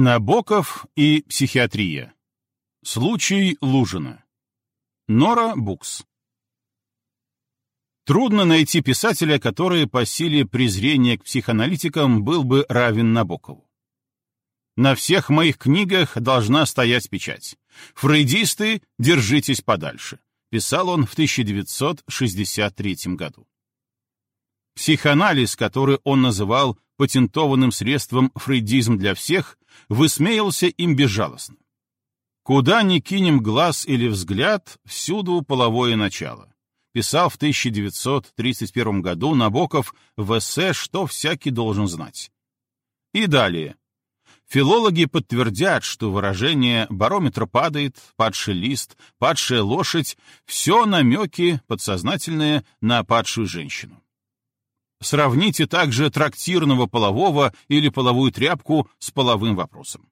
Набоков и психиатрия. Случай Лужина. Нора Букс. Трудно найти писателя, который по силе презрения к психоаналитикам был бы равен Набокову. На всех моих книгах должна стоять печать. Фрейдисты, держитесь подальше, писал он в 1963 году. Психоанализ, который он называл патентованным средством фрейдизм для всех, высмеялся им безжалостно. Куда ни кинем глаз или взгляд, всюду половое начало. Писал в 1931 году Набоков в эссе «Что всякий должен знать». И далее. Филологи подтвердят, что выражение «барометр падает», «падший лист», «падшая лошадь» — все намеки, подсознательные, на падшую женщину. Сравните также трактирного полового или половую тряпку с половым вопросом.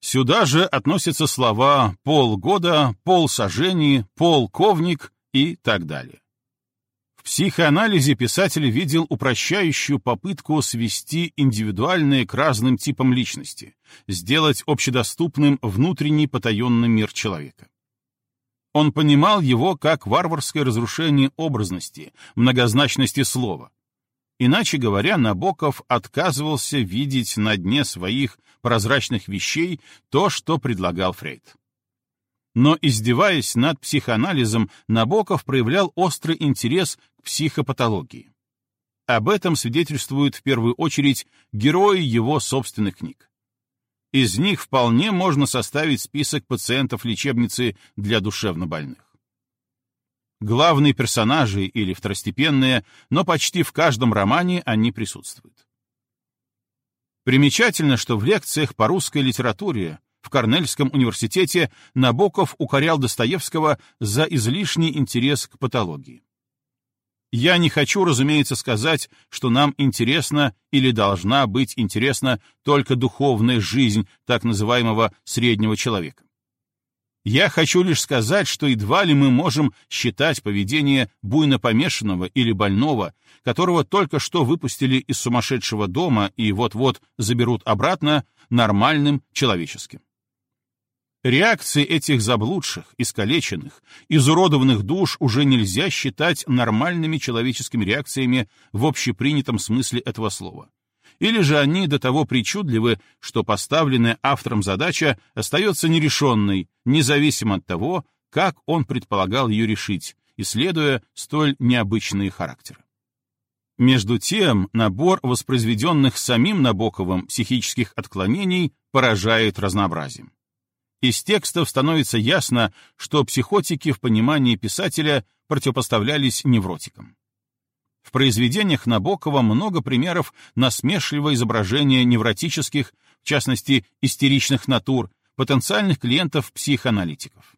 Сюда же относятся слова «полгода», «полсажений», «полковник» и так далее. В психоанализе писатель видел упрощающую попытку свести индивидуальные к разным типам личности, сделать общедоступным внутренний потаенный мир человека. Он понимал его как варварское разрушение образности, многозначности слова, Иначе говоря, Набоков отказывался видеть на дне своих прозрачных вещей то, что предлагал Фрейд. Но, издеваясь над психоанализом, Набоков проявлял острый интерес к психопатологии. Об этом свидетельствуют в первую очередь герои его собственных книг. Из них вполне можно составить список пациентов лечебницы для душевнобольных главные персонажи или второстепенные, но почти в каждом романе они присутствуют. Примечательно, что в лекциях по русской литературе в Корнельском университете Набоков укорял Достоевского за излишний интерес к патологии. Я не хочу, разумеется, сказать, что нам интересна или должна быть интересна только духовная жизнь так называемого среднего человека. Я хочу лишь сказать, что едва ли мы можем считать поведение буйно помешанного или больного, которого только что выпустили из сумасшедшего дома и вот-вот заберут обратно, нормальным человеческим. Реакции этих заблудших, искалеченных, изуродованных душ уже нельзя считать нормальными человеческими реакциями в общепринятом смысле этого слова или же они до того причудливы, что поставленная автором задача остается нерешенной, независимо от того, как он предполагал ее решить, исследуя столь необычные характеры. Между тем, набор воспроизведенных самим Набоковым психических отклонений поражает разнообразием. Из текстов становится ясно, что психотики в понимании писателя противопоставлялись невротикам. В произведениях Набокова много примеров насмешливого изображения невротических, в частности, истеричных натур, потенциальных клиентов психоаналитиков.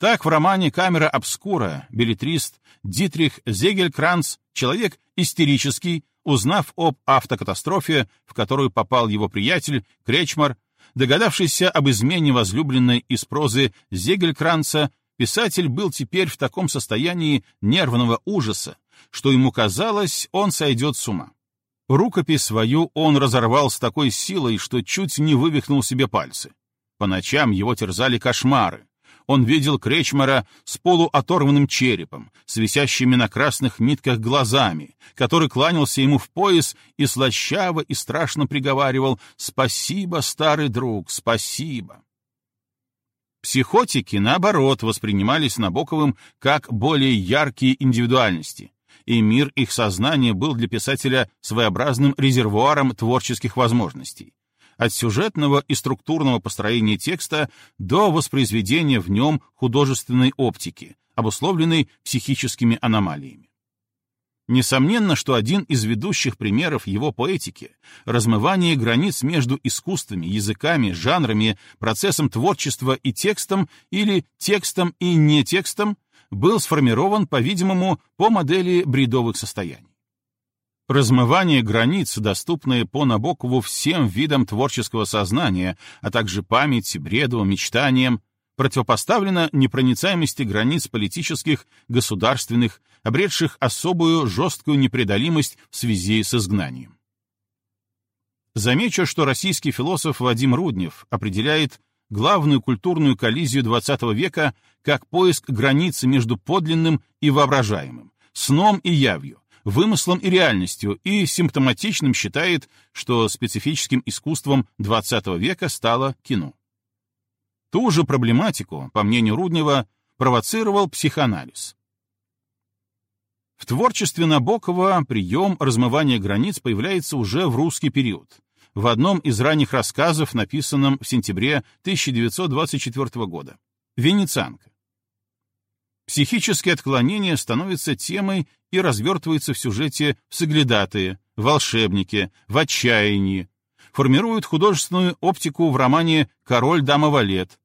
Так в романе «Камера обскура» билетрист Дитрих Зегелькранц, человек истерический, узнав об автокатастрофе, в которую попал его приятель Кречмар, догадавшийся об измене возлюбленной из прозы Зегелькранца, писатель был теперь в таком состоянии нервного ужаса, что ему казалось, он сойдет с ума. Рукопись свою он разорвал с такой силой, что чуть не вывихнул себе пальцы. По ночам его терзали кошмары. Он видел Кречмара с полуоторванным черепом, с висящими на красных нитках глазами, который кланялся ему в пояс и слащаво и страшно приговаривал «Спасибо, старый друг, спасибо». Психотики, наоборот, воспринимались Набоковым как более яркие индивидуальности, и мир их сознания был для писателя своеобразным резервуаром творческих возможностей. От сюжетного и структурного построения текста до воспроизведения в нем художественной оптики, обусловленной психическими аномалиями. Несомненно, что один из ведущих примеров его поэтики — размывание границ между искусствами, языками, жанрами, процессом творчества и текстом или текстом и не текстом — был сформирован, по-видимому, по модели бредовых состояний. Размывание границ, доступные по Набокову всем видам творческого сознания, а также памяти, бреду, мечтаниям, противопоставлено непроницаемости границ политических, государственных, обретших особую жесткую непреодолимость в связи с изгнанием. Замечу, что российский философ Вадим Руднев определяет главную культурную коллизию XX века как поиск границы между подлинным и воображаемым, сном и явью, вымыслом и реальностью, и симптоматичным считает, что специфическим искусством XX века стало кино. Ту же проблематику, по мнению Руднева, провоцировал психоанализ. В творчестве Набокова прием размывания границ появляется уже в русский период, в одном из ранних рассказов, написанном в сентябре 1924 года «Венецианка». Психические отклонения становятся темой и развертываются в сюжете в «Соглядатые», «Волшебнике», «В отчаянии», формируют художественную оптику в романе «Король, дама, валет».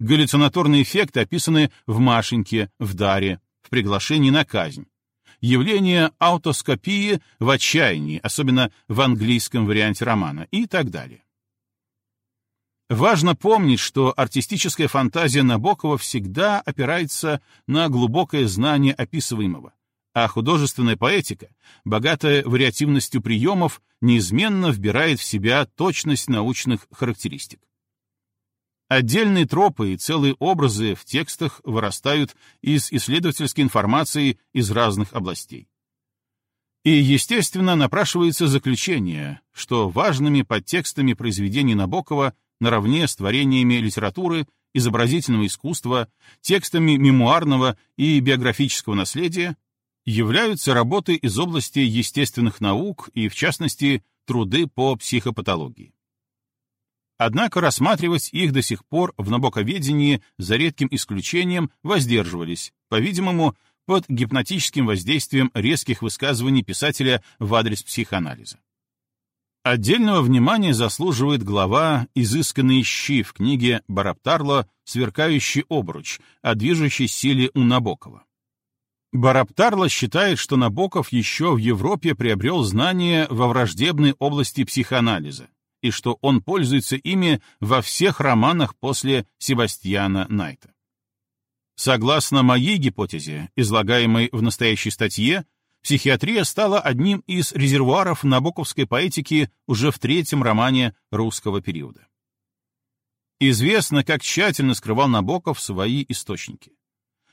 Галлюцинаторные эффекты описаны в «Машеньке», в «Даре», в «Приглашении на казнь». Явление аутоскопии в отчаянии, особенно в английском варианте романа, и так далее. Важно помнить, что артистическая фантазия Набокова всегда опирается на глубокое знание описываемого, а художественная поэтика, богатая вариативностью приемов, неизменно вбирает в себя точность научных характеристик. Отдельные тропы и целые образы в текстах вырастают из исследовательской информации из разных областей. И, естественно, напрашивается заключение, что важными подтекстами произведений Набокова наравне с творениями литературы, изобразительного искусства, текстами мемуарного и биографического наследия являются работы из области естественных наук и, в частности, труды по психопатологии. Однако рассматривать их до сих пор в набоковедении за редким исключением воздерживались, по-видимому, под гипнотическим воздействием резких высказываний писателя в адрес психоанализа. Отдельного внимания заслуживает глава «Изысканные щи» в книге Бараптарло «Сверкающий обруч» о движущей силе у Набокова. Бараптарло считает, что Набоков еще в Европе приобрел знания во враждебной области психоанализа, и что он пользуется ими во всех романах после Себастьяна Найта. Согласно моей гипотезе, излагаемой в настоящей статье, психиатрия стала одним из резервуаров набоковской поэтики уже в третьем романе русского периода. Известно, как тщательно скрывал Набоков свои источники.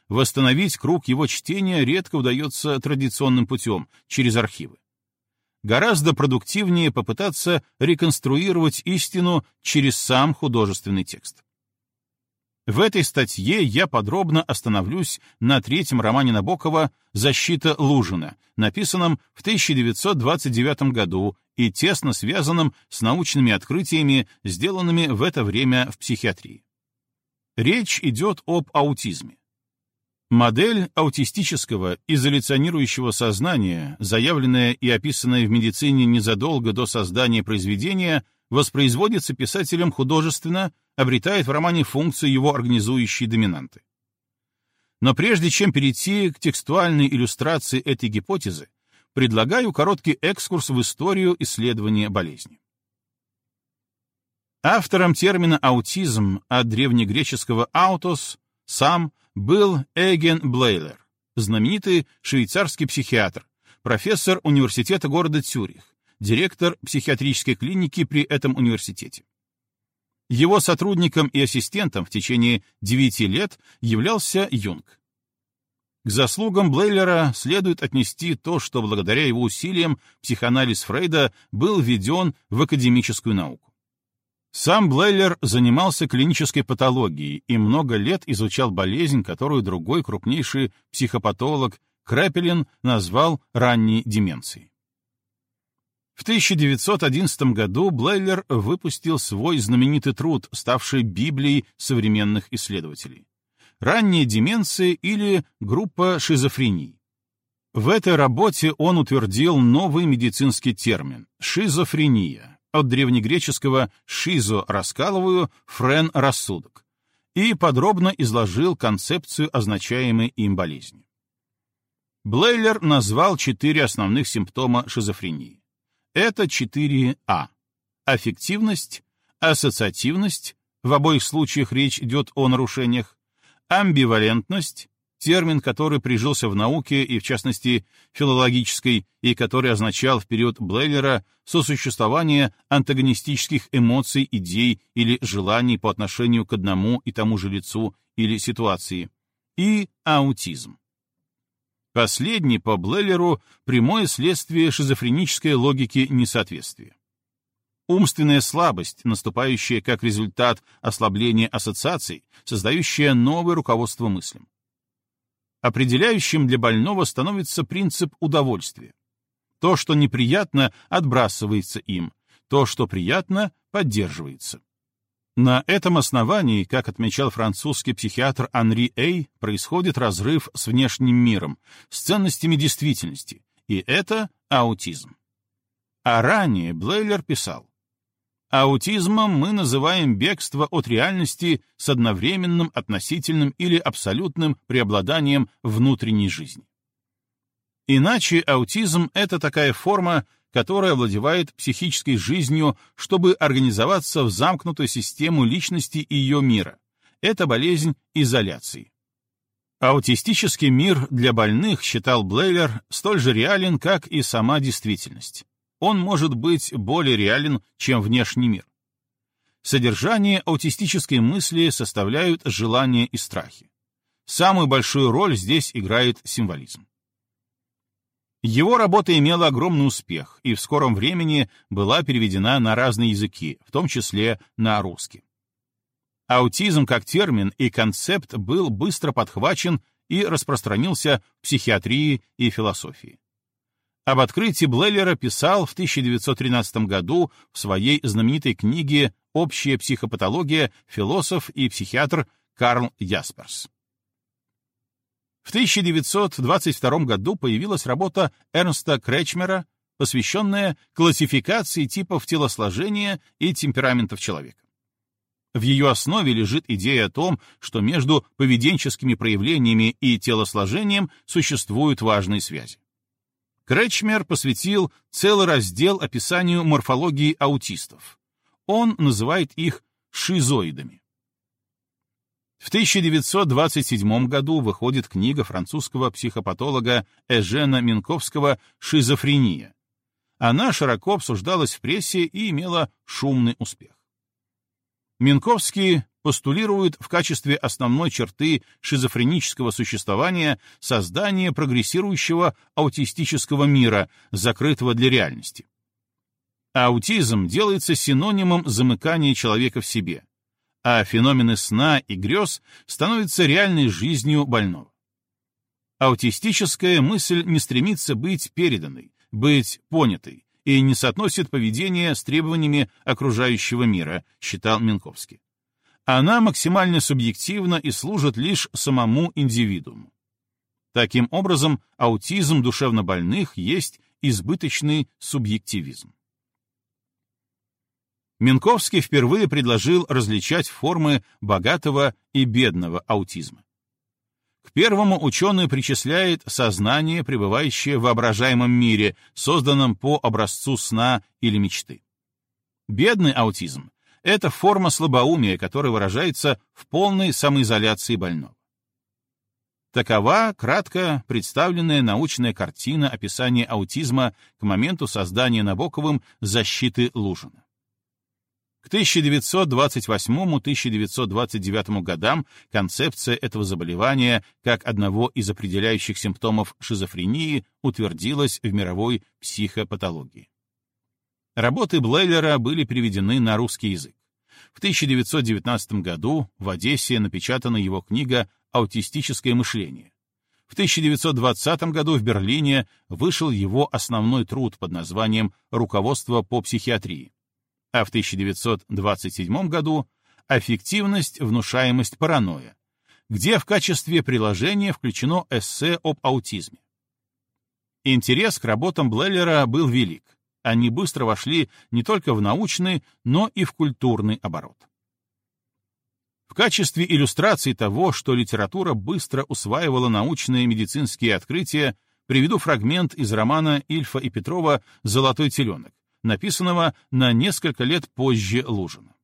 Восстановить круг его чтения редко удается традиционным путем, через архивы гораздо продуктивнее попытаться реконструировать истину через сам художественный текст. В этой статье я подробно остановлюсь на третьем романе Набокова «Защита Лужина», написанном в 1929 году и тесно связанном с научными открытиями, сделанными в это время в психиатрии. Речь идет об аутизме. Модель аутистического изоляционирующего сознания, заявленная и описанная в медицине незадолго до создания произведения, воспроизводится писателем художественно, обретает в романе функцию его организующей доминанты. Но прежде чем перейти к текстуальной иллюстрации этой гипотезы, предлагаю короткий экскурс в историю исследования болезни. Автором термина «аутизм» от древнегреческого «аутос» сам был Эген Блейлер, знаменитый швейцарский психиатр, профессор университета города Цюрих, директор психиатрической клиники при этом университете. Его сотрудником и ассистентом в течение 9 лет являлся Юнг. К заслугам Блейлера следует отнести то, что благодаря его усилиям психоанализ Фрейда был введен в академическую науку. Сам Блейлер занимался клинической патологией и много лет изучал болезнь, которую другой крупнейший психопатолог Крапелин назвал ранней деменцией. В 1911 году Блейлер выпустил свой знаменитый труд, ставший Библией современных исследователей. «Ранняя деменция» или группа шизофрений. В этой работе он утвердил новый медицинский термин — шизофрения, от древнегреческого «шизо» — раскалываю, «френ» — рассудок, и подробно изложил концепцию означаемой им болезни. Блейлер назвал четыре основных симптома шизофрении. Это 4А. Аффективность, ассоциативность, в обоих случаях речь идет о нарушениях, амбивалентность, термин, который прижился в науке и, в частности, филологической, и который означал в период Блейлера сосуществование антагонистических эмоций, идей или желаний по отношению к одному и тому же лицу или ситуации, и аутизм. Последний по Блейлеру прямое следствие шизофренической логики несоответствия. Умственная слабость, наступающая как результат ослабления ассоциаций, создающая новое руководство мыслям. Определяющим для больного становится принцип удовольствия. То, что неприятно, отбрасывается им, то, что приятно, поддерживается. На этом основании, как отмечал французский психиатр Анри Эй, происходит разрыв с внешним миром, с ценностями действительности, и это аутизм. А ранее Блейлер писал, Аутизмом мы называем бегство от реальности с одновременным относительным или абсолютным преобладанием внутренней жизни. Иначе аутизм — это такая форма, которая овладевает психической жизнью, чтобы организоваться в замкнутую систему личности и ее мира. Это болезнь изоляции. Аутистический мир для больных, считал Блейлер, столь же реален, как и сама действительность он может быть более реален, чем внешний мир. Содержание аутистической мысли составляют желания и страхи. Самую большую роль здесь играет символизм. Его работа имела огромный успех и в скором времени была переведена на разные языки, в том числе на русский. Аутизм как термин и концепт был быстро подхвачен и распространился в психиатрии и философии. Об открытии Блейлера писал в 1913 году в своей знаменитой книге «Общая психопатология» философ и психиатр Карл Ясперс. В 1922 году появилась работа Эрнста Кречмера, посвященная классификации типов телосложения и темпераментов человека. В ее основе лежит идея о том, что между поведенческими проявлениями и телосложением существуют важные связи. Кречмер посвятил целый раздел описанию морфологии аутистов. Он называет их шизоидами. В 1927 году выходит книга французского психопатолога Эжена Минковского «Шизофрения». Она широко обсуждалась в прессе и имела шумный успех. Минковский постулирует в качестве основной черты шизофренического существования создание прогрессирующего аутистического мира, закрытого для реальности. Аутизм делается синонимом замыкания человека в себе, а феномены сна и грез становятся реальной жизнью больного. Аутистическая мысль не стремится быть переданной, быть понятой и не соотносит поведение с требованиями окружающего мира, считал Минковский. Она максимально субъективна и служит лишь самому индивидууму. Таким образом, аутизм душевнобольных есть избыточный субъективизм. Минковский впервые предложил различать формы богатого и бедного аутизма. К первому ученый причисляет сознание, пребывающее в воображаемом мире, созданном по образцу сна или мечты. Бедный аутизм это форма слабоумия, которая выражается в полной самоизоляции больного. Такова, кратко представленная научная картина описания аутизма к моменту создания Набоковым защиты Лужина. К 1928-1929 годам концепция этого заболевания как одного из определяющих симптомов шизофрении утвердилась в мировой психопатологии. Работы Блейлера были переведены на русский язык. В 1919 году в Одессе напечатана его книга «Аутистическое мышление». В 1920 году в Берлине вышел его основной труд под названием «Руководство по психиатрии», а в 1927 году «Аффективность, внушаемость, паранойя», где в качестве приложения включено эссе об аутизме. Интерес к работам Блеллера был велик они быстро вошли не только в научный, но и в культурный оборот. В качестве иллюстрации того, что литература быстро усваивала научные медицинские открытия, приведу фрагмент из романа Ильфа и Петрова «Золотой теленок», написанного на несколько лет позже Лужина.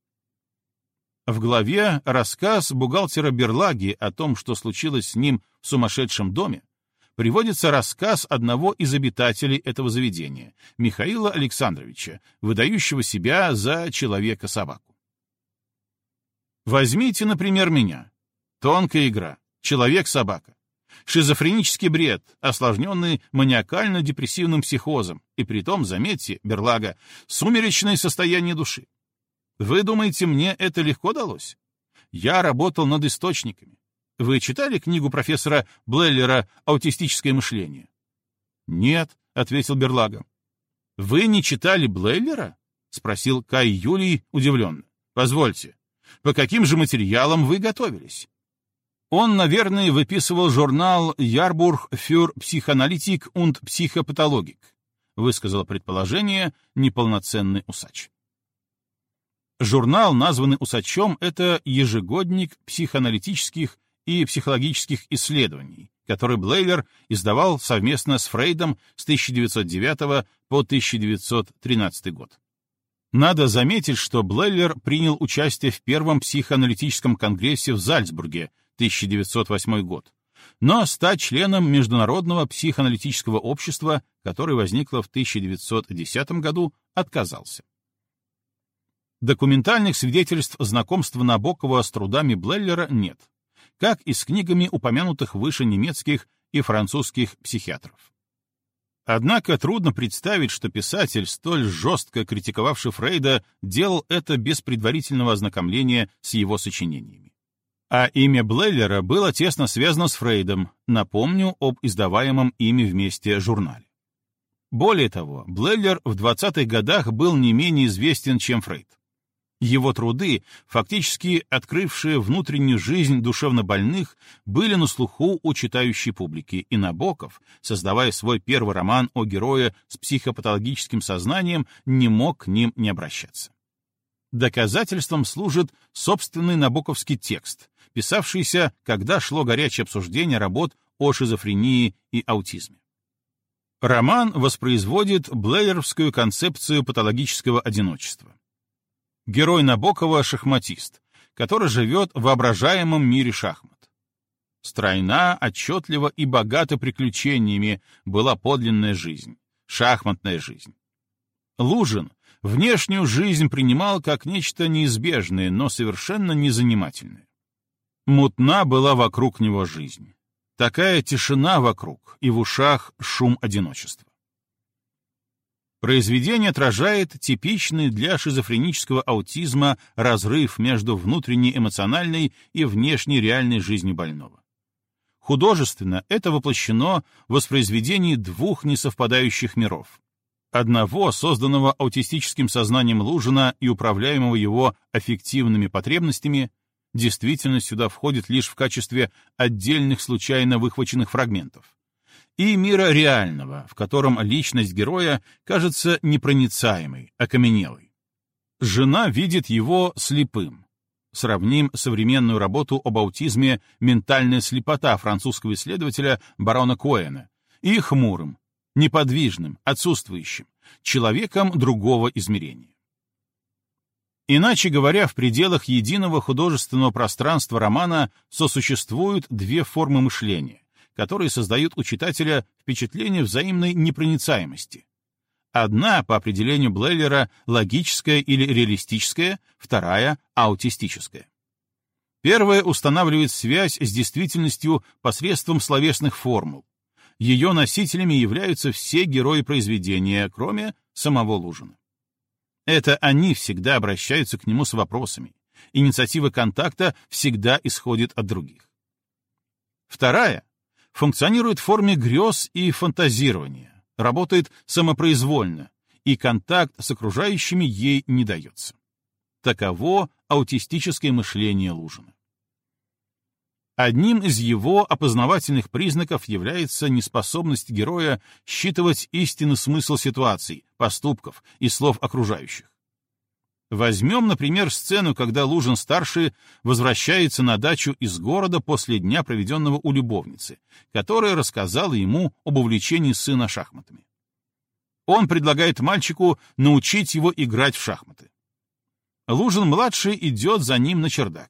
В главе рассказ бухгалтера Берлаги о том, что случилось с ним в сумасшедшем доме, приводится рассказ одного из обитателей этого заведения, Михаила Александровича, выдающего себя за человека-собаку. Возьмите, например, меня. Тонкая игра. Человек-собака. Шизофренический бред, осложненный маниакально-депрессивным психозом, и притом, заметьте, берлага, сумеречное состояние души. Вы думаете, мне это легко далось? Я работал над источниками. Вы читали книгу профессора Блеллера «Аутистическое мышление»? Нет, — ответил Берлага. Вы не читали Блейлера? — спросил Кай Юлий удивленно. Позвольте, по каким же материалам вы готовились? Он, наверное, выписывал журнал «Ярбург für Psychoanalytik und Psychopathologic», высказал предположение неполноценный усач. Журнал, названный усачом, это ежегодник психоаналитических и психологических исследований, который Блейлер издавал совместно с Фрейдом с 1909 по 1913 год. Надо заметить, что Блейлер принял участие в первом психоаналитическом конгрессе в Зальцбурге 1908 год, но стать членом Международного психоаналитического общества, которое возникло в 1910 году, отказался. Документальных свидетельств знакомства Набокова с трудами Блеллера нет, как и с книгами упомянутых выше немецких и французских психиатров. Однако трудно представить, что писатель, столь жестко критиковавший Фрейда, делал это без предварительного ознакомления с его сочинениями. А имя Блейлера было тесно связано с Фрейдом, напомню об издаваемом ими вместе журнале. Более того, Блейлер в 20-х годах был не менее известен, чем Фрейд. Его труды, фактически открывшие внутреннюю жизнь душевнобольных, были на слуху у читающей публики, и Набоков, создавая свой первый роман о герое с психопатологическим сознанием, не мог к ним не обращаться. Доказательством служит собственный набоковский текст, писавшийся, когда шло горячее обсуждение работ о шизофрении и аутизме. Роман воспроизводит блееровскую концепцию патологического одиночества. Герой Набокова — шахматист, который живет в воображаемом мире шахмат. Стройна, отчетлива и богата приключениями была подлинная жизнь, шахматная жизнь. Лужин внешнюю жизнь принимал как нечто неизбежное, но совершенно незанимательное. Мутна была вокруг него жизнь. Такая тишина вокруг, и в ушах шум одиночества. Произведение отражает типичный для шизофренического аутизма разрыв между внутренней эмоциональной и внешней реальной жизнью больного. Художественно это воплощено в воспроизведении двух несовпадающих миров. Одного, созданного аутистическим сознанием Лужина и управляемого его аффективными потребностями, действительность сюда входит лишь в качестве отдельных случайно выхваченных фрагментов, и мира реального, в котором личность героя кажется непроницаемой, окаменелой. Жена видит его слепым. Сравним современную работу об аутизме «Ментальная слепота» французского исследователя барона Коэна и хмурым, неподвижным, отсутствующим, человеком другого измерения. Иначе говоря, в пределах единого художественного пространства романа сосуществуют две формы мышления, которые создают у читателя впечатление взаимной непроницаемости. Одна, по определению Блейлера, логическая или реалистическая, вторая — аутистическая. Первая устанавливает связь с действительностью посредством словесных формул. Ее носителями являются все герои произведения, кроме самого Лужина. Это они всегда обращаются к нему с вопросами. Инициатива контакта всегда исходит от других. Вторая функционирует в форме грез и фантазирования, работает самопроизвольно, и контакт с окружающими ей не дается. Таково аутистическое мышление Лужина. Одним из его опознавательных признаков является неспособность героя считывать истинный смысл ситуаций, поступков и слов окружающих. Возьмем, например, сцену, когда Лужин-старший возвращается на дачу из города после дня, проведенного у любовницы, которая рассказала ему об увлечении сына шахматами. Он предлагает мальчику научить его играть в шахматы. Лужин-младший идет за ним на чердак.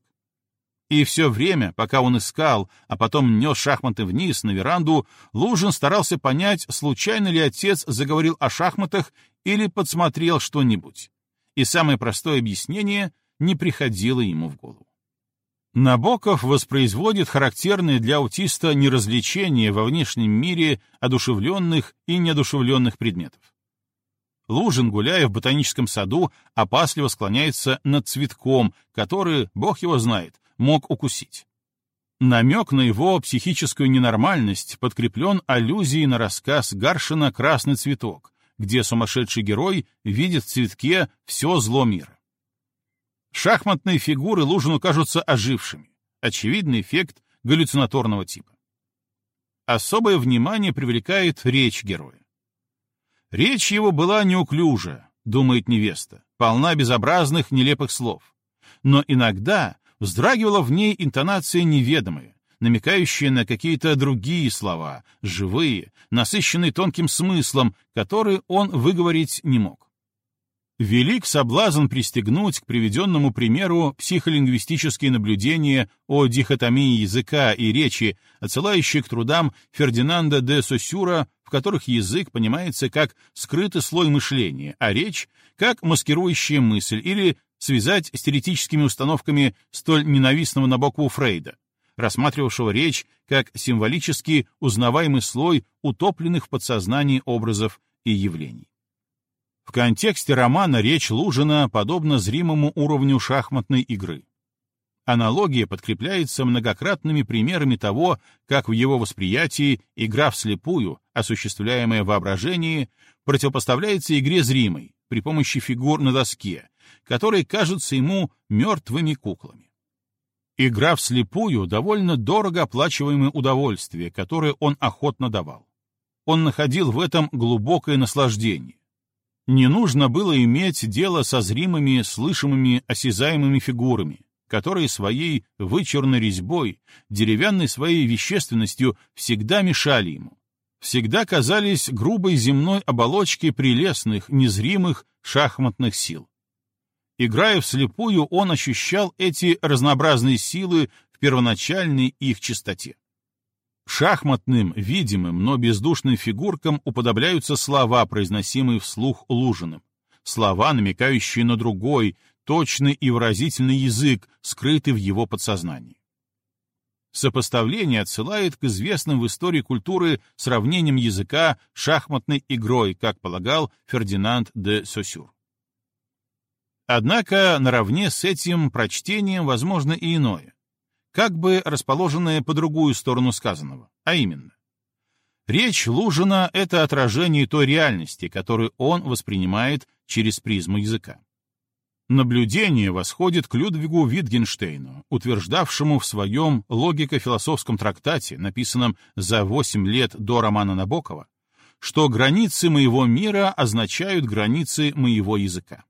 И все время, пока он искал, а потом нес шахматы вниз, на веранду, Лужин старался понять, случайно ли отец заговорил о шахматах или подсмотрел что-нибудь. И самое простое объяснение не приходило ему в голову. Набоков воспроизводит характерные для аутиста неразвлечения во внешнем мире одушевленных и неодушевленных предметов. Лужин, гуляя в ботаническом саду, опасливо склоняется над цветком, который, бог его знает, мог укусить. Намек на его психическую ненормальность подкреплен аллюзией на рассказ Гаршина «Красный цветок», где сумасшедший герой видит в цветке все зло мира. Шахматные фигуры Лужину кажутся ожившими. Очевидный эффект галлюцинаторного типа. Особое внимание привлекает речь героя. Речь его была неуклюжа, думает невеста, полна безобразных, нелепых слов. Но иногда вздрагивала в ней интонация неведомая, намекающая на какие-то другие слова, живые, насыщенные тонким смыслом, которые он выговорить не мог. Велик соблазн пристегнуть к приведенному примеру психолингвистические наблюдения о дихотомии языка и речи, отсылающие к трудам Фердинанда де Сосюра, в которых язык понимается как скрытый слой мышления, а речь — как маскирующая мысль, или связать с теоретическими установками столь ненавистного Набокову Фрейда, рассматривавшего речь как символически узнаваемый слой утопленных в подсознании образов и явлений. В контексте романа речь Лужина подобна зримому уровню шахматной игры. Аналогия подкрепляется многократными примерами того, как в его восприятии игра вслепую, осуществляемая в воображении, противопоставляется игре зримой при помощи фигур на доске, которые кажутся ему мертвыми куклами. Игра вслепую — довольно дорого оплачиваемое удовольствие, которое он охотно давал. Он находил в этом глубокое наслаждение. Не нужно было иметь дело со зримыми, слышимыми, осязаемыми фигурами, которые своей вычурной резьбой, деревянной своей вещественностью всегда мешали ему, всегда казались грубой земной оболочкой прелестных, незримых шахматных сил. Играя вслепую, он ощущал эти разнообразные силы в первоначальной их чистоте. Шахматным, видимым, но бездушным фигуркам уподобляются слова, произносимые вслух Лужиным. Слова, намекающие на другой, точный и выразительный язык, скрытый в его подсознании. Сопоставление отсылает к известным в истории культуры сравнениям языка шахматной игрой, как полагал Фердинанд де Сосюр. Однако наравне с этим прочтением возможно и иное, как бы расположенное по другую сторону сказанного, а именно. Речь Лужина — это отражение той реальности, которую он воспринимает через призму языка. Наблюдение восходит к Людвигу Витгенштейну, утверждавшему в своем логико-философском трактате, написанном за 8 лет до романа Набокова, что границы моего мира означают границы моего языка.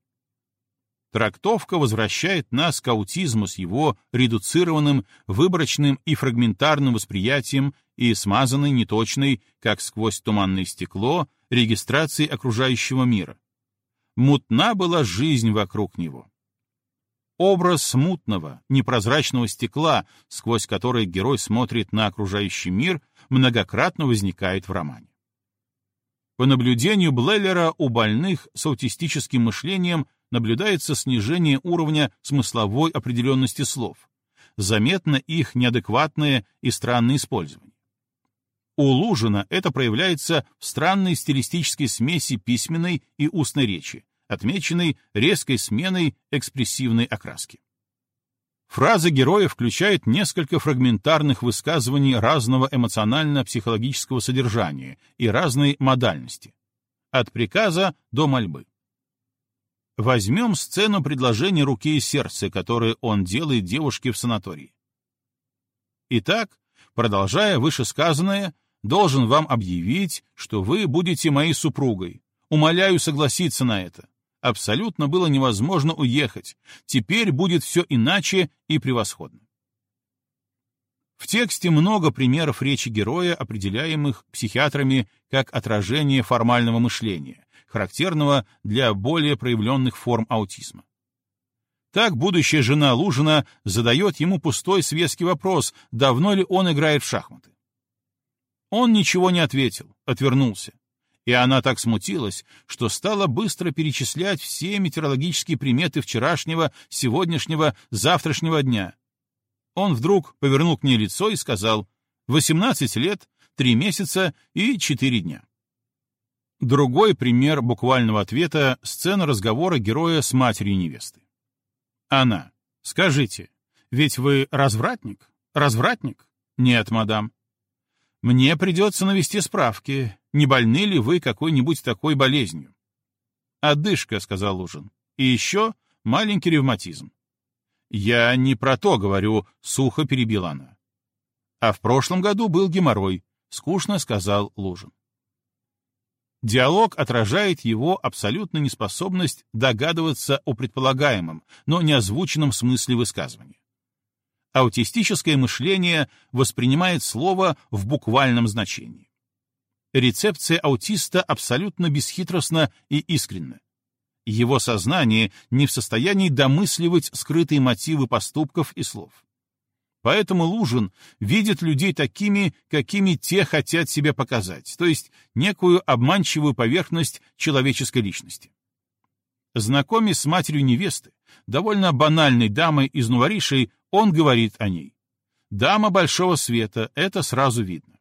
Трактовка возвращает нас к аутизму с его редуцированным, выборочным и фрагментарным восприятием и смазанной, неточной, как сквозь туманное стекло, регистрацией окружающего мира. Мутна была жизнь вокруг него. Образ смутного, непрозрачного стекла, сквозь который герой смотрит на окружающий мир, многократно возникает в романе. По наблюдению Блеллера у больных с аутистическим мышлением наблюдается снижение уровня смысловой определенности слов, заметно их неадекватное и странное использование. У Лужина это проявляется в странной стилистической смеси письменной и устной речи, отмеченной резкой сменой экспрессивной окраски. Фразы героя включают несколько фрагментарных высказываний разного эмоционально-психологического содержания и разной модальности. От приказа до мольбы. Возьмем сцену предложения руки и сердца, которое он делает девушке в санатории. Итак, продолжая вышесказанное, должен вам объявить, что вы будете моей супругой. Умоляю согласиться на это. Абсолютно было невозможно уехать. Теперь будет все иначе и превосходно. В тексте много примеров речи героя, определяемых психиатрами как отражение формального мышления, характерного для более проявленных форм аутизма. Так будущая жена Лужина задает ему пустой светский вопрос, давно ли он играет в шахматы. Он ничего не ответил, отвернулся. И она так смутилась, что стала быстро перечислять все метеорологические приметы вчерашнего, сегодняшнего, завтрашнего дня. Он вдруг повернул к ней лицо и сказал «18 лет, 3 месяца и 4 дня». Другой пример буквального ответа — сцена разговора героя с матерью невесты. Она. «Скажите, ведь вы развратник? Развратник?» «Нет, мадам». «Мне придется навести справки, не больны ли вы какой-нибудь такой болезнью?» «Одышка», — сказал Лужин. «И еще маленький ревматизм». «Я не про то говорю», — сухо перебила она. «А в прошлом году был геморрой», — скучно сказал Лужин. Диалог отражает его абсолютную неспособность догадываться о предполагаемом, но не озвученном смысле высказывания. Аутистическое мышление воспринимает слово в буквальном значении. Рецепция аутиста абсолютно бесхитростна и искренна. Его сознание не в состоянии домысливать скрытые мотивы поступков и слов. Поэтому Лужин видит людей такими, какими те хотят себя показать, то есть некую обманчивую поверхность человеческой личности. Знакомясь с матерью невесты, довольно банальной дамой из Нуворишей, он говорит о ней. Дама большого света, это сразу видно.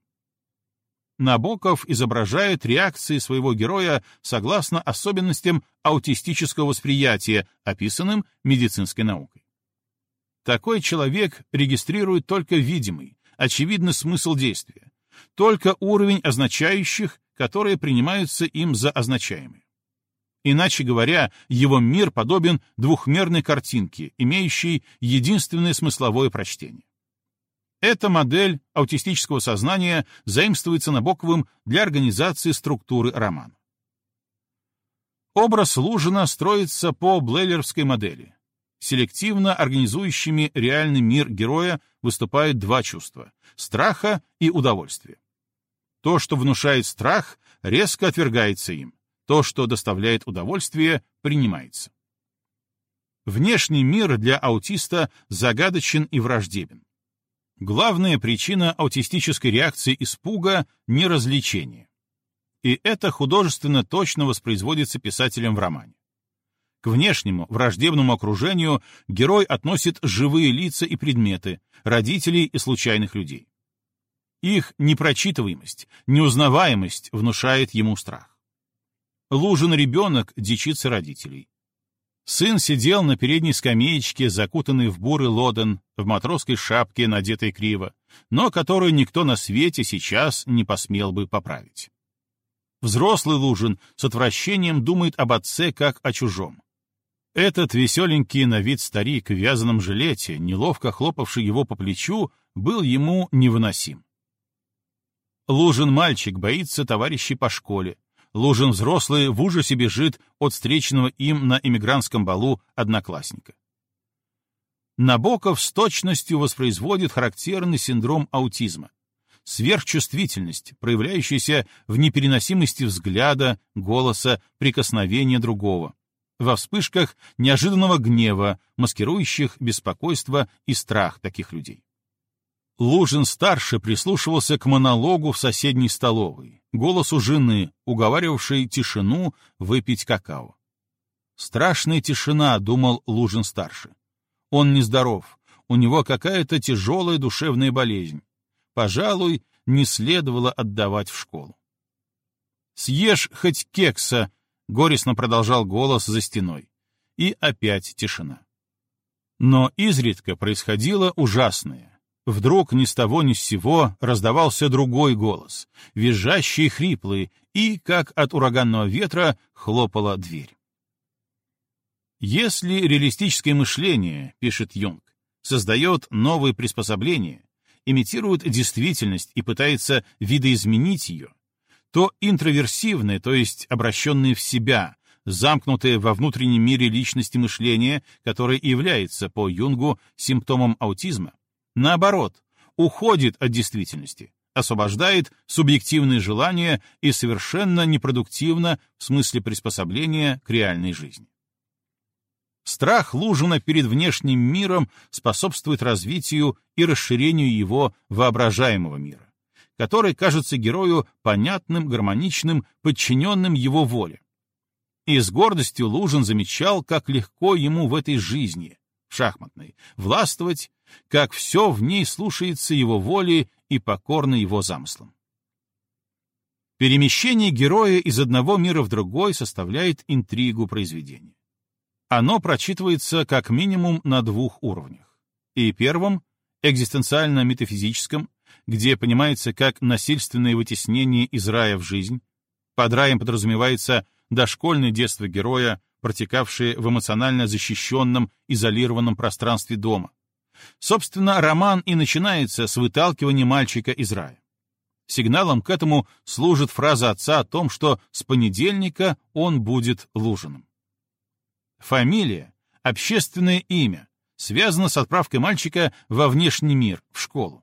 Набоков изображает реакции своего героя согласно особенностям аутистического восприятия, описанным медицинской наукой. Такой человек регистрирует только видимый, очевидный смысл действия, только уровень означающих, которые принимаются им за означаемые. Иначе говоря, его мир подобен двухмерной картинке, имеющей единственное смысловое прочтение. Эта модель аутистического сознания заимствуется Набоковым для организации структуры романа. Образ Лужина строится по блейлеровской модели, селективно организующими реальный мир героя выступают два чувства — страха и удовольствия. То, что внушает страх, резко отвергается им, то, что доставляет удовольствие, принимается. Внешний мир для аутиста загадочен и враждебен. Главная причина аутистической реакции испуга — неразличение. И это художественно точно воспроизводится писателем в романе. К внешнему, враждебному окружению герой относит живые лица и предметы, родителей и случайных людей. Их непрочитываемость, неузнаваемость внушает ему страх. Лужин ребенок дичится родителей. Сын сидел на передней скамеечке, закутанный в бурый лоден, в матросской шапке, надетой криво, но которую никто на свете сейчас не посмел бы поправить. Взрослый Лужин с отвращением думает об отце как о чужом. Этот веселенький на вид старик в вязаном жилете, неловко хлопавший его по плечу, был ему невыносим. Лужин мальчик боится товарищей по школе. Лужин взрослый в ужасе бежит от встреченного им на эмигрантском балу одноклассника. Набоков с точностью воспроизводит характерный синдром аутизма. Сверхчувствительность, проявляющаяся в непереносимости взгляда, голоса, прикосновения другого во вспышках неожиданного гнева, маскирующих беспокойство и страх таких людей. Лужин-старший прислушивался к монологу в соседней столовой, голосу жены, уговаривавшей тишину выпить какао. «Страшная тишина», — думал Лужин-старший. «Он нездоров, у него какая-то тяжелая душевная болезнь. Пожалуй, не следовало отдавать в школу». «Съешь хоть кекса», — горестно продолжал голос за стеной. И опять тишина. Но изредка происходило ужасное. Вдруг ни с того ни с сего раздавался другой голос, визжащий хриплый, и, как от ураганного ветра, хлопала дверь. Если реалистическое мышление, пишет Юнг, создает новые приспособления, имитирует действительность и пытается видоизменить ее, то интроверсивное, то есть обращенное в себя, замкнутое во внутреннем мире личности мышления, которое является, по Юнгу, симптомом аутизма, наоборот, уходит от действительности, освобождает субъективные желания и совершенно непродуктивно в смысле приспособления к реальной жизни. Страх Лужина перед внешним миром способствует развитию и расширению его воображаемого мира, который кажется герою понятным, гармоничным, подчиненным его воле. И с гордостью Лужин замечал, как легко ему в этой жизни, шахматной, властвовать, как все в ней слушается его воли и покорно его замыслам. Перемещение героя из одного мира в другой составляет интригу произведения. Оно прочитывается как минимум на двух уровнях. И первом, экзистенциально-метафизическом, где понимается как насильственное вытеснение из рая в жизнь, под раем подразумевается дошкольное детство героя, протекавшее в эмоционально защищенном, изолированном пространстве дома. Собственно, роман и начинается с выталкивания мальчика из рая. Сигналом к этому служит фраза отца о том, что с понедельника он будет Лужиным. Фамилия, общественное имя, связано с отправкой мальчика во внешний мир, в школу.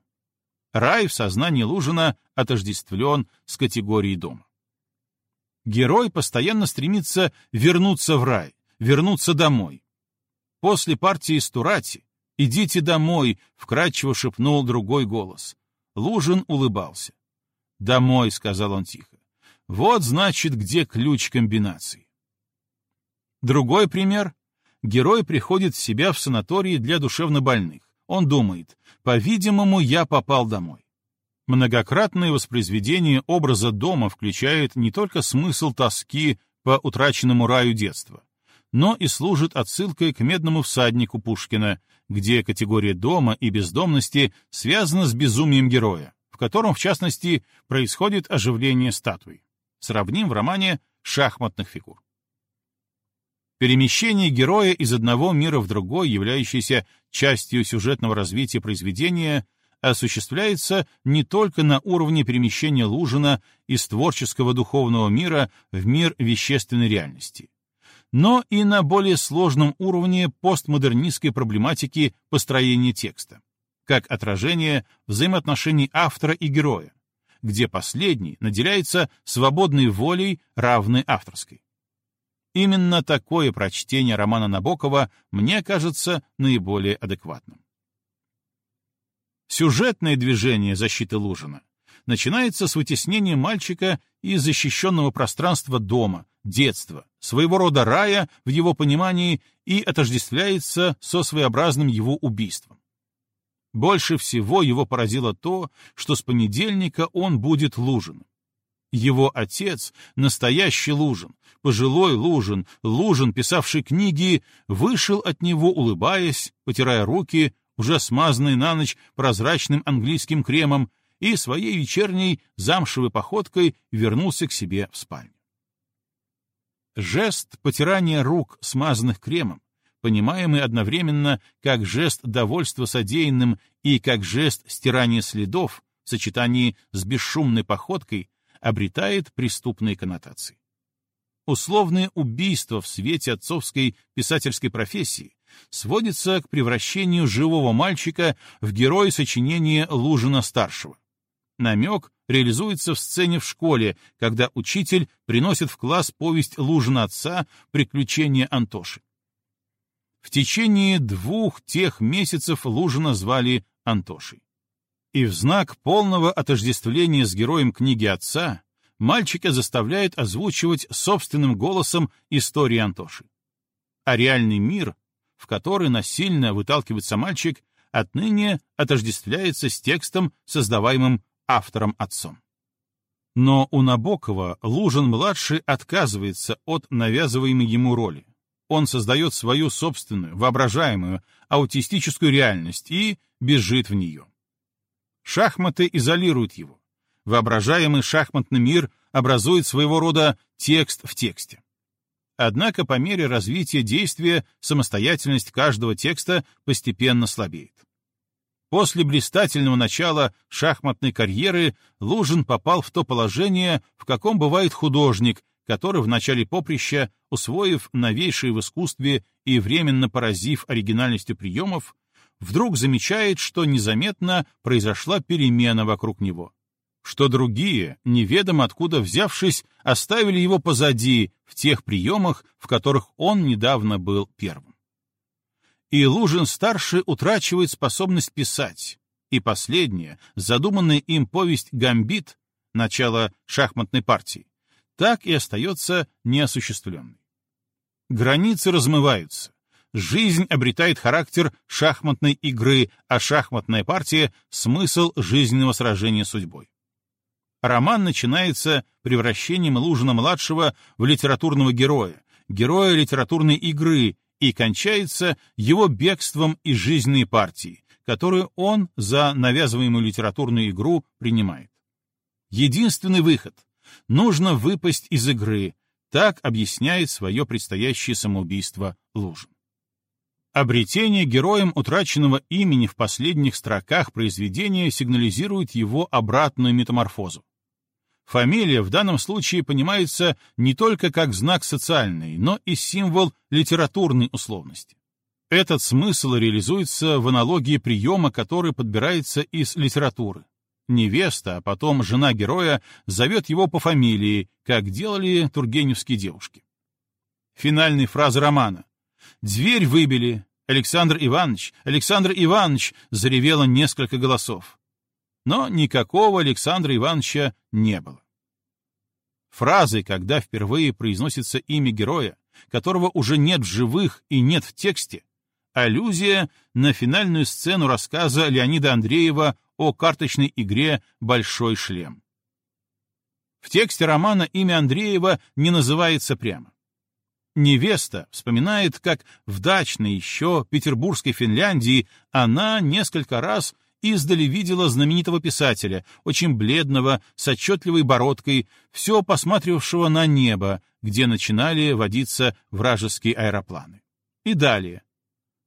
Рай в сознании Лужина отождествлен с категорией дома. Герой постоянно стремится вернуться в рай, вернуться домой. После партии Стурати «Идите домой», — вкрадчиво шепнул другой голос. Лужин улыбался. «Домой», — сказал он тихо. «Вот, значит, где ключ комбинации». Другой пример. Герой приходит в себя в санатории для душевнобольных. Он думает, по-видимому, я попал домой. Многократное воспроизведение образа дома включает не только смысл тоски по утраченному раю детства, но и служит отсылкой к «Медному всаднику» Пушкина, где категория дома и бездомности связана с безумием героя котором, в частности, происходит оживление статуи. Сравним в романе шахматных фигур. Перемещение героя из одного мира в другой, являющееся частью сюжетного развития произведения, осуществляется не только на уровне перемещения Лужина из творческого духовного мира в мир вещественной реальности, но и на более сложном уровне постмодернистской проблематики построения текста как отражение взаимоотношений автора и героя, где последний наделяется свободной волей, равной авторской. Именно такое прочтение романа Набокова мне кажется наиболее адекватным. Сюжетное движение защиты Лужина начинается с вытеснения мальчика из защищенного пространства дома, детства, своего рода рая в его понимании и отождествляется со своеобразным его убийством. Больше всего его поразило то, что с понедельника он будет Лужин. Его отец, настоящий Лужин, пожилой Лужин, Лужин, писавший книги, вышел от него, улыбаясь, потирая руки, уже смазанные на ночь прозрачным английским кремом, и своей вечерней замшевой походкой вернулся к себе в спальню. Жест потирания рук, смазанных кремом, понимаемый одновременно как жест довольства содеянным и как жест стирания следов в сочетании с бесшумной походкой, обретает преступные коннотации. Условное убийство в свете отцовской писательской профессии сводится к превращению живого мальчика в героя сочинения Лужина-старшего. Намек реализуется в сцене в школе, когда учитель приносит в класс повесть Лужина отца «Приключения Антоши». В течение двух тех месяцев Лужина звали Антошей. И в знак полного отождествления с героем книги отца мальчика заставляет озвучивать собственным голосом истории Антоши. А реальный мир, в который насильно выталкивается мальчик, отныне отождествляется с текстом, создаваемым автором-отцом. Но у Набокова Лужин-младший отказывается от навязываемой ему роли он создает свою собственную, воображаемую, аутистическую реальность и бежит в нее. Шахматы изолируют его. Воображаемый шахматный мир образует своего рода текст в тексте. Однако по мере развития действия самостоятельность каждого текста постепенно слабеет. После блистательного начала шахматной карьеры Лужин попал в то положение, в каком бывает художник, который в начале поприща, усвоив новейшее в искусстве и временно поразив оригинальностью приемов, вдруг замечает, что незаметно произошла перемена вокруг него, что другие, неведомо откуда взявшись, оставили его позади в тех приемах, в которых он недавно был первым. И Лужин-старший утрачивает способность писать, и последняя, задуманная им повесть «Гамбит», начало шахматной партии, так и остается неосуществленной. Границы размываются. Жизнь обретает характер шахматной игры, а шахматная партия — смысл жизненного сражения судьбой. Роман начинается превращением Лужина-младшего в литературного героя, героя литературной игры, и кончается его бегством из жизненной партии, которую он за навязываемую литературную игру принимает. Единственный выход — нужно выпасть из игры, так объясняет свое предстоящее самоубийство Лужин. Обретение героем утраченного имени в последних строках произведения сигнализирует его обратную метаморфозу. Фамилия в данном случае понимается не только как знак социальной, но и символ литературной условности. Этот смысл реализуется в аналогии приема, который подбирается из литературы. Невеста, а потом жена героя, зовет его по фамилии, как делали тургеневские девушки. Финальные фразы романа. «Дверь выбили! Александр Иванович! Александр Иванович!» заревело несколько голосов. Но никакого Александра Ивановича не было. Фразы, когда впервые произносится имя героя, которого уже нет в живых и нет в тексте, аллюзия на финальную сцену рассказа Леонида Андреева о карточной игре «Большой шлем». В тексте романа имя Андреева не называется прямо. Невеста вспоминает, как в дачной еще петербургской Финляндии она несколько раз издали видела знаменитого писателя, очень бледного, с отчетливой бородкой, все посматривавшего на небо, где начинали водиться вражеские аэропланы. И далее.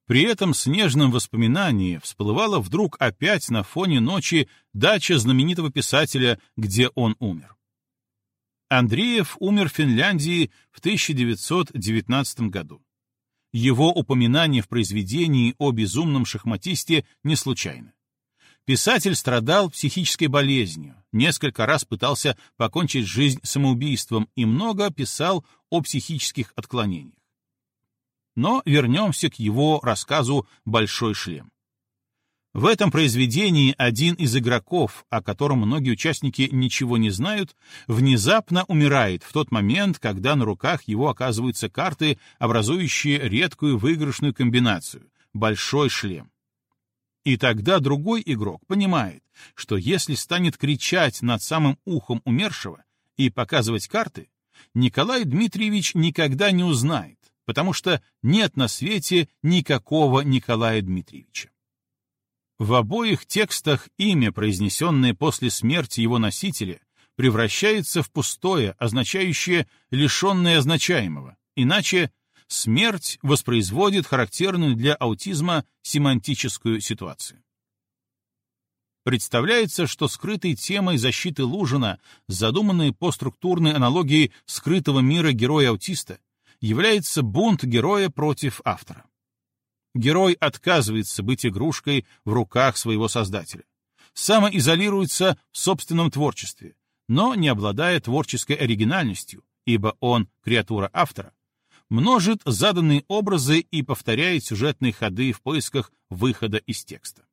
При этом снежном воспоминании всплывала вдруг опять на фоне ночи дача знаменитого писателя, где он умер. Андреев умер в Финляндии в 1919 году. Его упоминание в произведении о безумном шахматисте не случайно. Писатель страдал психической болезнью, несколько раз пытался покончить жизнь самоубийством и много писал о психических отклонениях. Но вернемся к его рассказу «Большой шлем». В этом произведении один из игроков, о котором многие участники ничего не знают, внезапно умирает в тот момент, когда на руках его оказываются карты, образующие редкую выигрышную комбинацию — большой шлем. И тогда другой игрок понимает, что если станет кричать над самым ухом умершего и показывать карты, Николай Дмитриевич никогда не узнает, потому что нет на свете никакого Николая Дмитриевича. В обоих текстах имя, произнесенное после смерти его носителя, превращается в пустое, означающее лишенное означаемого, иначе смерть воспроизводит характерную для аутизма семантическую ситуацию. Представляется, что скрытой темой защиты Лужина, задуманной по структурной аналогии скрытого мира героя-аутиста, является бунт героя против автора. Герой отказывается быть игрушкой в руках своего создателя. Самоизолируется в собственном творчестве, но не обладая творческой оригинальностью, ибо он креатура автора, множит заданные образы и повторяет сюжетные ходы в поисках выхода из текста.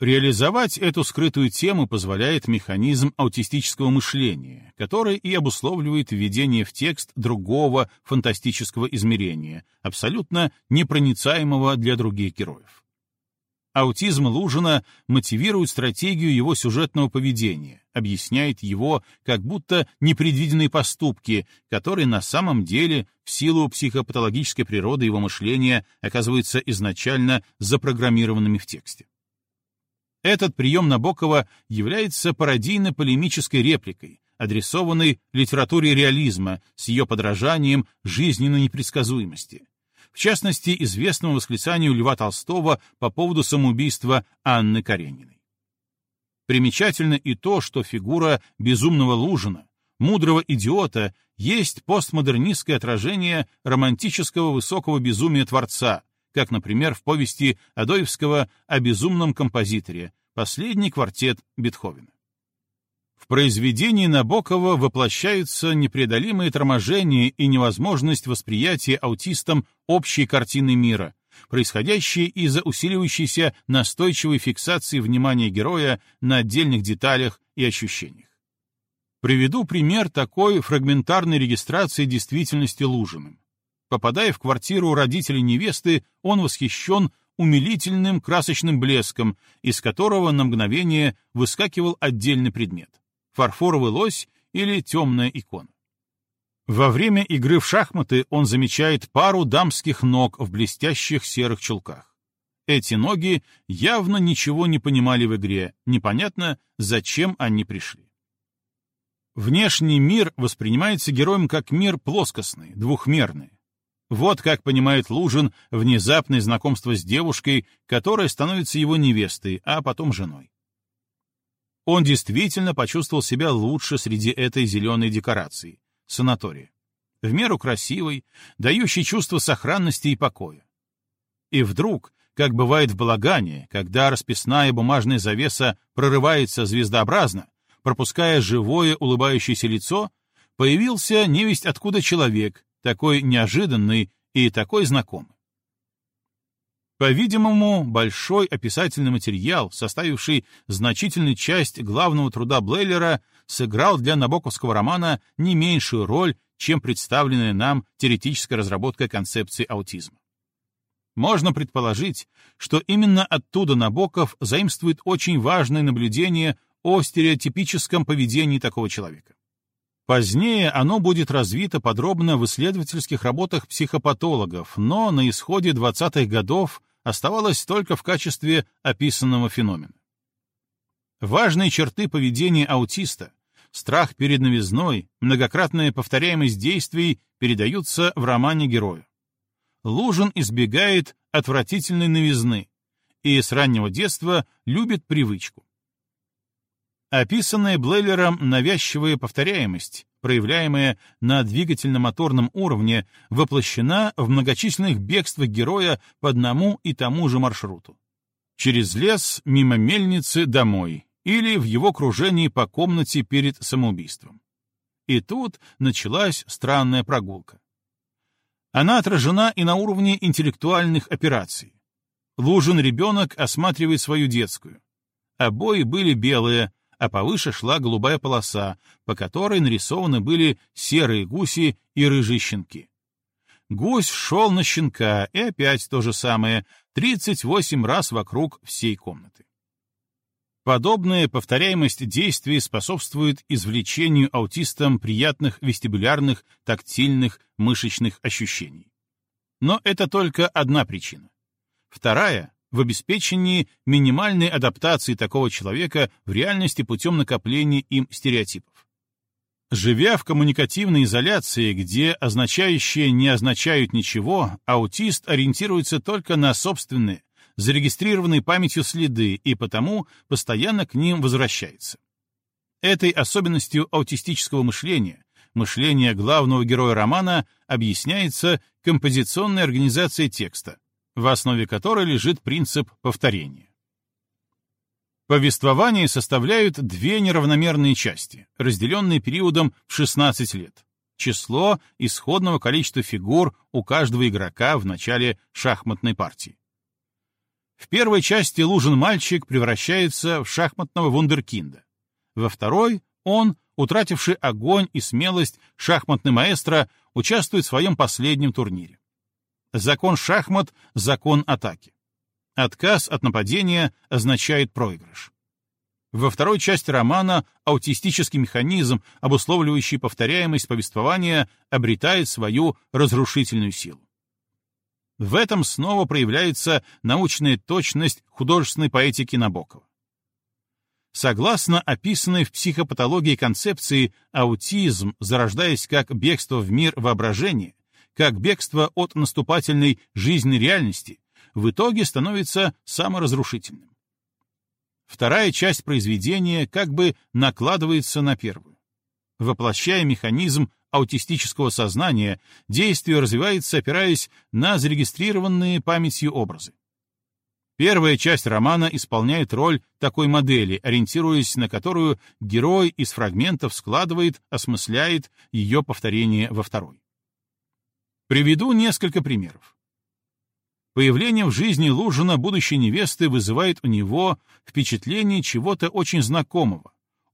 Реализовать эту скрытую тему позволяет механизм аутистического мышления, который и обусловливает введение в текст другого фантастического измерения, абсолютно непроницаемого для других героев. Аутизм Лужина мотивирует стратегию его сюжетного поведения, объясняет его как будто непредвиденные поступки, которые на самом деле в силу психопатологической природы его мышления оказываются изначально запрограммированными в тексте. Этот прием Набокова является пародийно-полемической репликой, адресованной литературе реализма с ее подражанием жизненной непредсказуемости. В частности, известному восклицанию Льва Толстого по поводу самоубийства Анны Карениной. Примечательно и то, что фигура безумного Лужина, мудрого идиота, есть постмодернистское отражение романтического высокого безумия Творца, как, например, в повести Адоевского о безумном композиторе, последний квартет Бетховена. В произведении Набокова воплощаются непреодолимые торможения и невозможность восприятия аутистом общей картины мира, происходящие из-за усиливающейся настойчивой фиксации внимания героя на отдельных деталях и ощущениях. Приведу пример такой фрагментарной регистрации действительности Лужиным. Попадая в квартиру родителей невесты, он восхищен умилительным красочным блеском, из которого на мгновение выскакивал отдельный предмет — фарфоровый лось или темная икона. Во время игры в шахматы он замечает пару дамских ног в блестящих серых чулках. Эти ноги явно ничего не понимали в игре, непонятно, зачем они пришли. Внешний мир воспринимается героем как мир плоскостный, двухмерный. Вот как понимает Лужин внезапное знакомство с девушкой, которая становится его невестой, а потом женой. Он действительно почувствовал себя лучше среди этой зеленой декорации, санатория. В меру красивой, дающей чувство сохранности и покоя. И вдруг, как бывает в балагане, когда расписная бумажная завеса прорывается звездообразно, пропуская живое улыбающееся лицо, появился невесть откуда человек, такой неожиданный и такой знакомый. По-видимому, большой описательный материал, составивший значительную часть главного труда Блейлера, сыграл для набоковского романа не меньшую роль, чем представленная нам теоретическая разработка концепции аутизма. Можно предположить, что именно оттуда Набоков заимствует очень важное наблюдение о стереотипическом поведении такого человека. Позднее оно будет развито подробно в исследовательских работах психопатологов, но на исходе 20-х годов оставалось только в качестве описанного феномена. Важные черты поведения аутиста, страх перед новизной, многократная повторяемость действий передаются в романе герою. Лужин избегает отвратительной новизны и с раннего детства любит привычку. Описанная Блейлером навязчивая повторяемость, проявляемая на двигательно-моторном уровне, воплощена в многочисленных бегствах героя по одному и тому же маршруту. Через лес, мимо мельницы, домой, или в его кружении по комнате перед самоубийством. И тут началась странная прогулка. Она отражена и на уровне интеллектуальных операций. Лужин ребенок осматривает свою детскую. Обои были белые, а повыше шла голубая полоса, по которой нарисованы были серые гуси и рыжие щенки. Гусь шел на щенка, и опять то же самое, 38 раз вокруг всей комнаты. Подобная повторяемость действий способствует извлечению аутистам приятных вестибулярных, тактильных, мышечных ощущений. Но это только одна причина. Вторая в обеспечении минимальной адаптации такого человека в реальности путем накопления им стереотипов. Живя в коммуникативной изоляции, где означающие не означают ничего, аутист ориентируется только на собственные, зарегистрированные памятью следы и потому постоянно к ним возвращается. Этой особенностью аутистического мышления, мышления главного героя романа, объясняется композиционная организация текста, в основе которой лежит принцип повторения. Повествование составляют две неравномерные части, разделенные периодом в 16 лет. Число исходного количества фигур у каждого игрока в начале шахматной партии. В первой части Лужин-мальчик превращается в шахматного вундеркинда. Во второй он, утративший огонь и смелость, шахматный маэстро, участвует в своем последнем турнире. Закон шахмат — закон атаки. Отказ от нападения означает проигрыш. Во второй части романа аутистический механизм, обусловливающий повторяемость повествования, обретает свою разрушительную силу. В этом снова проявляется научная точность художественной поэтики Набокова. Согласно описанной в психопатологии концепции, аутизм, зарождаясь как бегство в мир воображения, как бегство от наступательной жизненной реальности, в итоге становится саморазрушительным. Вторая часть произведения как бы накладывается на первую. Воплощая механизм аутистического сознания, действие развивается, опираясь на зарегистрированные памятью образы. Первая часть романа исполняет роль такой модели, ориентируясь на которую герой из фрагментов складывает, осмысляет ее повторение во второй. Приведу несколько примеров. Появление в жизни Лужина будущей невесты вызывает у него впечатление чего-то очень знакомого.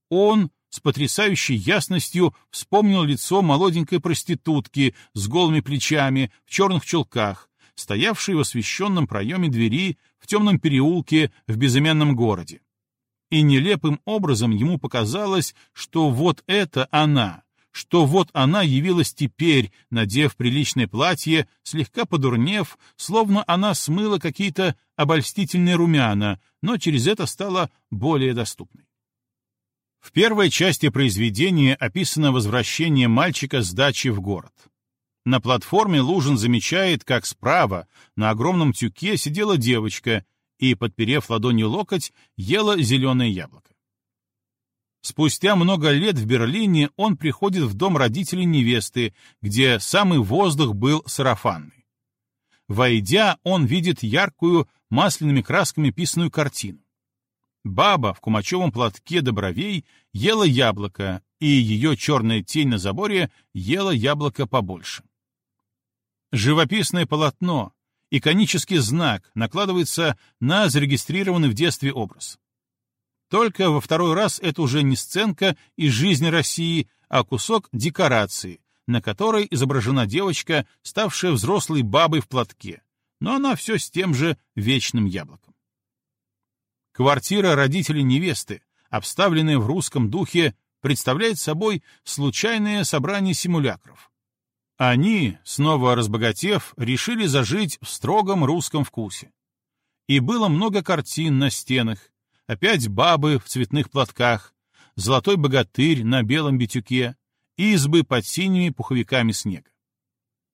Он с потрясающей ясностью вспомнил лицо молоденькой проститутки с голыми плечами, в черных чулках, стоявшей в освещенном проеме двери в темном переулке в безымянном городе. И нелепым образом ему показалось, что вот это она, что вот она явилась теперь, надев приличное платье, слегка подурнев, словно она смыла какие-то обольстительные румяна, но через это стала более доступной. В первой части произведения описано возвращение мальчика с дачи в город. На платформе Лужин замечает, как справа на огромном тюке сидела девочка и, подперев ладонью локоть, ела зеленое яблоко. Спустя много лет в Берлине он приходит в дом родителей невесты, где самый воздух был сарафанный. Войдя, он видит яркую, масляными красками писанную картину. Баба в кумачевом платке до ела яблоко, и ее черная тень на заборе ела яблоко побольше. Живописное полотно, иконический знак накладывается на зарегистрированный в детстве образ. Только во второй раз это уже не сценка из жизни России, а кусок декорации, на которой изображена девочка, ставшая взрослой бабой в платке, но она все с тем же вечным яблоком. Квартира родителей невесты, обставленная в русском духе, представляет собой случайное собрание симулякров. Они, снова разбогатев, решили зажить в строгом русском вкусе. И было много картин на стенах, опять бабы в цветных платках, золотой богатырь на белом битюке, избы под синими пуховиками снега.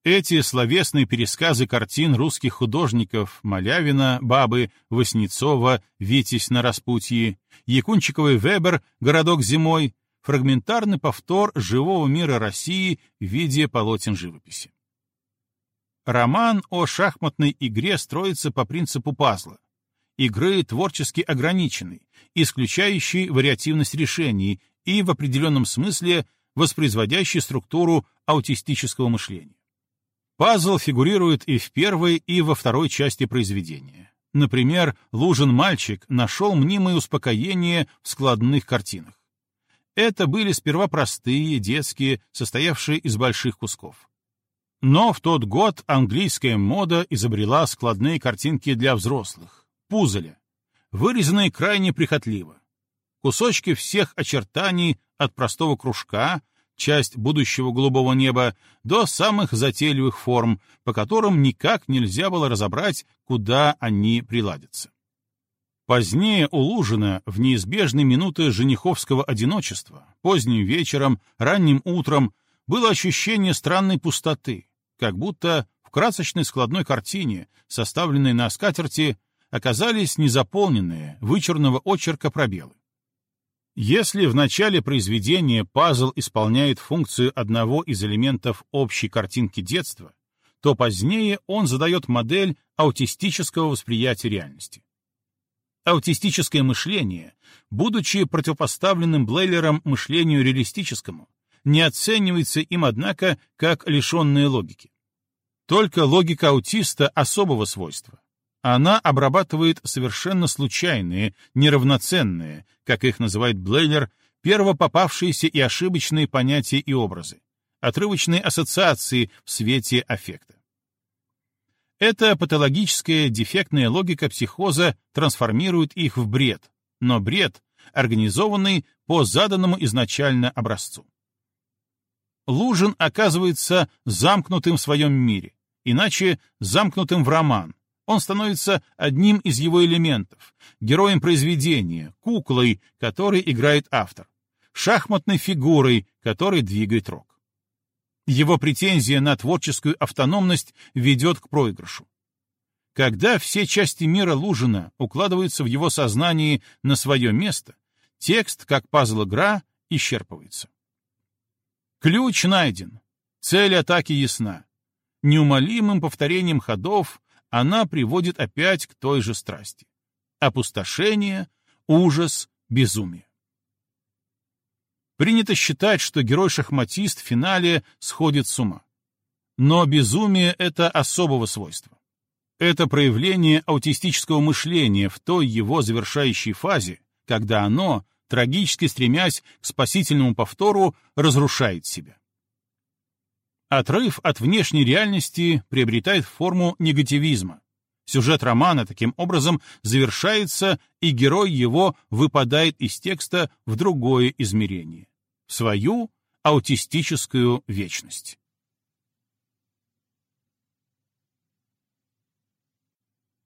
Эти словесные пересказы картин русских художников Малявина, Бабы, Васнецова, Витязь на распутье, Якунчиковый Вебер «Городок зимой» — фрагментарный повтор живого мира России в виде полотен живописи. Роман о шахматной игре строится по принципу пазла игры творчески ограниченной, исключающей вариативность решений и в определенном смысле воспроизводящей структуру аутистического мышления. Пазл фигурирует и в первой, и во второй части произведения. Например, Лужин-мальчик нашел мнимое успокоение в складных картинах. Это были сперва простые, детские, состоявшие из больших кусков. Но в тот год английская мода изобрела складные картинки для взрослых пузоля, вырезанные крайне прихотливо. Кусочки всех очертаний от простого кружка, часть будущего голубого неба, до самых затейливых форм, по которым никак нельзя было разобрать, куда они приладятся. Позднее у Лужина, в неизбежные минуты жениховского одиночества, поздним вечером, ранним утром, было ощущение странной пустоты, как будто в красочной складной картине, составленной на скатерти, оказались незаполненные, вычурного очерка пробелы. Если в начале произведения пазл исполняет функцию одного из элементов общей картинки детства, то позднее он задает модель аутистического восприятия реальности. Аутистическое мышление, будучи противопоставленным Блейлером мышлению реалистическому, не оценивается им, однако, как лишенное логики. Только логика аутиста особого свойства, она обрабатывает совершенно случайные, неравноценные, как их называет Блейлер, первопопавшиеся и ошибочные понятия и образы, отрывочные ассоциации в свете аффекта. Эта патологическая дефектная логика психоза трансформирует их в бред, но бред, организованный по заданному изначально образцу. Лужин оказывается замкнутым в своем мире, иначе замкнутым в роман, он становится одним из его элементов, героем произведения, куклой, которой играет автор, шахматной фигурой, которой двигает рок. Его претензия на творческую автономность ведет к проигрышу. Когда все части мира Лужина укладываются в его сознании на свое место, текст, как пазл-игра, исчерпывается. Ключ найден, цель атаки ясна. Неумолимым повторением ходов она приводит опять к той же страсти. Опустошение, ужас, безумие. Принято считать, что герой-шахматист в финале сходит с ума. Но безумие — это особого свойства. Это проявление аутистического мышления в той его завершающей фазе, когда оно, трагически стремясь к спасительному повтору, разрушает себя. Отрыв от внешней реальности приобретает форму негативизма. Сюжет романа таким образом завершается, и герой его выпадает из текста в другое измерение, в свою аутистическую вечность.